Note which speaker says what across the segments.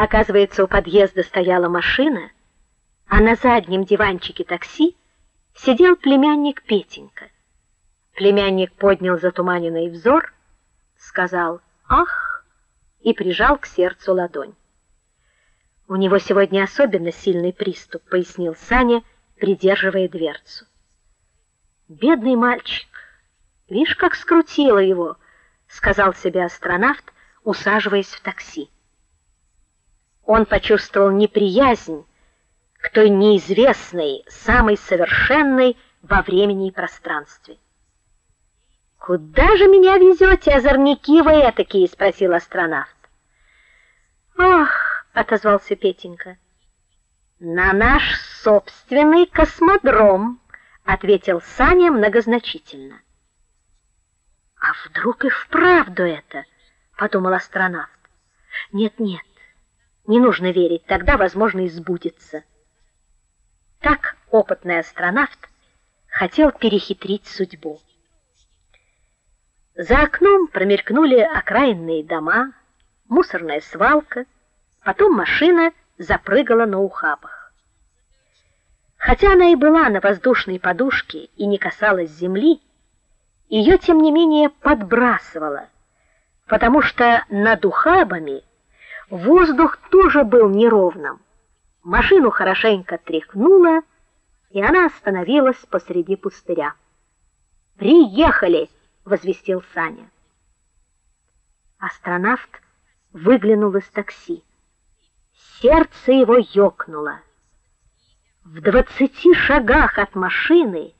Speaker 1: Оказывается, у подъезда стояла машина, а на заднем диванчике такси сидел племянник Петенька. Племянник поднял затуманенный взор, сказал: "Ах!" и прижал к сердцу ладонь. У него сегодня особенно сильный приступ, пояснил Саня, придерживая дверцу. Бедный мальчик. Видишь, как скрутило его, сказал себе астронавт, усаживаясь в такси. Он почувствовал неприязнь к той неизвестной, самой совершенной во времени и пространстве. Куда же меня везете, озорники вы этакие, спросил астронавт. Ах, отозвался Петенька. На наш собственный космодром, ответил Саня многозначительно. А вдруг и вправду это, подумал астронавт. Нет, нет. Не нужно верить, тогда возможно и сбудется. Так опытный астронавт хотел перехитрить судьбу. За окном промелькнули окраинные дома, мусорная свалка, потом машина запрыгала на ухабах. Хотя она и была на воздушной подушке и не касалась земли, ее тем не менее подбрасывало, потому что над ухабами воздух тоже был неровным. Машину хорошенько тряхнуло, и она остановилась посреди пустыря. "Приехали!" возвестил Саня. Астронавт выглянул из такси. Сердце его ёкнуло. В двадцати шагах от машины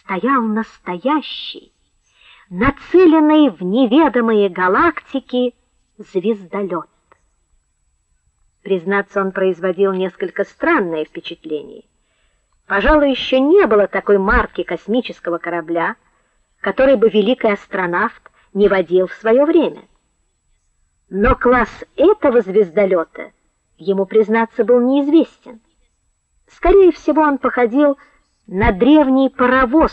Speaker 1: стоял настоящий, нацеленный в неведомые галактики звездолет. Признаться, он производил несколько странное впечатление. Пожалуй, еще не было такой марки космического корабля, который бы великий астронавт не водил в свое время. Но класс этого звездолета ему, признаться, был неизвестен. Скорее всего, он походил на древний паровоз,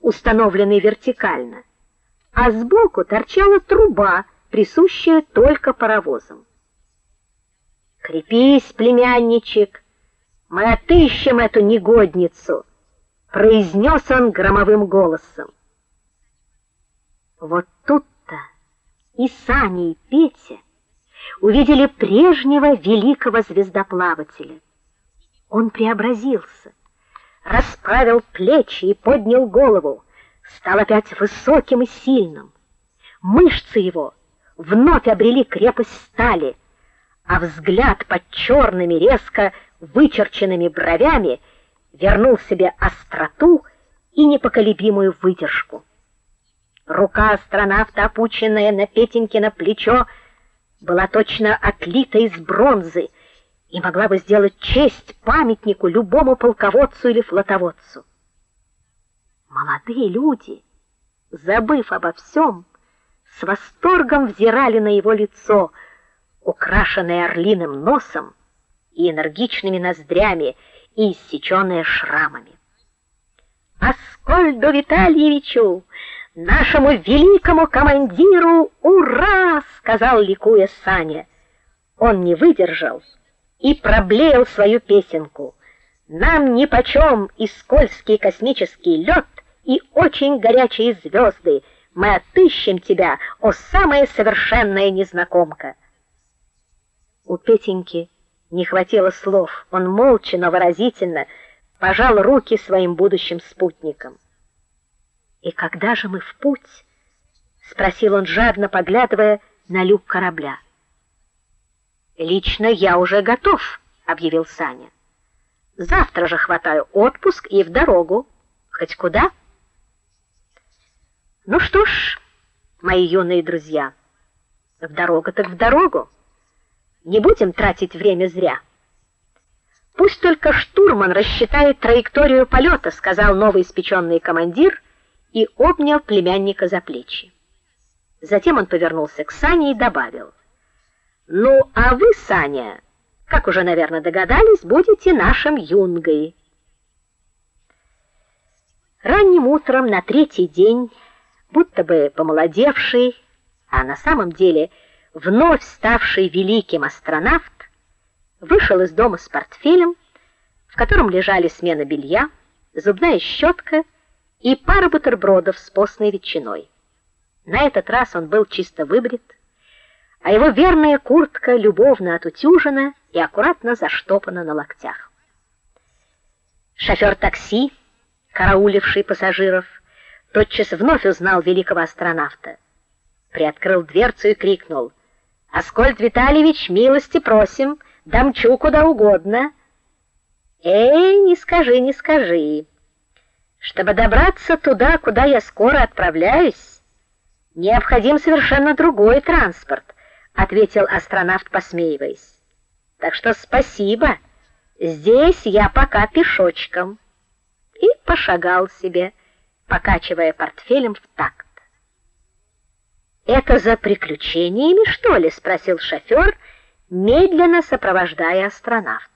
Speaker 1: установленный вертикально, а сбоку торчала труба, присущая только паровозам. Крепись, племянничек, мы отыщем эту негодницу, произнес он громовым голосом. Вот тут-то и Саня, и Петя увидели прежнего великого звездоплавателя. Он преобразился, расправил плечи и поднял голову, стал опять высоким и сильным. Мышцы его вновь обрели крепость стали а взгляд под черными резко вычерченными бровями вернул себе остроту и непоколебимую выдержку. Рука астронавта, опущенная на Петенькино плечо, была точно отлита из бронзы и могла бы сделать честь памятнику любому полководцу или флотоводцу. Молодые люди, забыв обо всем, с восторгом взирали на его лицо — украшенная орлиным носом и энергичными ноздрями и иссечённая шрамами. Аскольду Витальевичу, нашему великому командиру, ура, сказал ликуя Саня. Он не выдержал и проблеял свою песенку. Нам нипочем и скользкий космический лед, и очень горячие звезды. Мы отыщем тебя, о самая совершенная незнакомка. У Петеньки не хватило слов. Он молча, но выразительно пожал руки своим будущим спутникам. И когда же мы в путь? спросил он жадно, поглядывая на люк корабля. Лично я уже готов, объявил Саня. Завтра же хватаю отпуск и в дорогу. Хоть куда? Ну что ж, мои юные друзья, в дорогу так в дорогу. Не будем тратить время зря. Пусть только штурман рассчитает траекторию полета, сказал новый испеченный командир и обнял племянника за плечи. Затем он повернулся к Сане и добавил: "Ну, а вы, Саня, как уже, наверное, догадались, будете нашим юнгой". Ранним утром на третий день, будто бы помолодевший, а на самом деле вновь ставший великим астронавт вышел из дома с портфелем, в котором лежали смена белья, зубная щетка и пара бутербродов с постной ветчиной. На этот раз он был чисто выбрит, а его верная куртка любовно отутюжена и аккуратно заштопана на локтях. Шофер такси, карауливший пассажиров, тотчас вновь узнал великого астронавта. Приоткрыл дверцу и крикнул: "Аскольд Витальевич, милости просим, дамчу куда угодно". "Эй, не скажи, не скажи. Чтобы добраться туда, куда я скоро отправляюсь, необходим совершенно другой транспорт", ответил астронавт, посмеиваясь. "Так что спасибо. Здесь я пока пешочком". И пошагал себе покачивая портфелем в такт. "Это за приключениями, что ли?" спросил шофер, медленно сопровождая астронавта.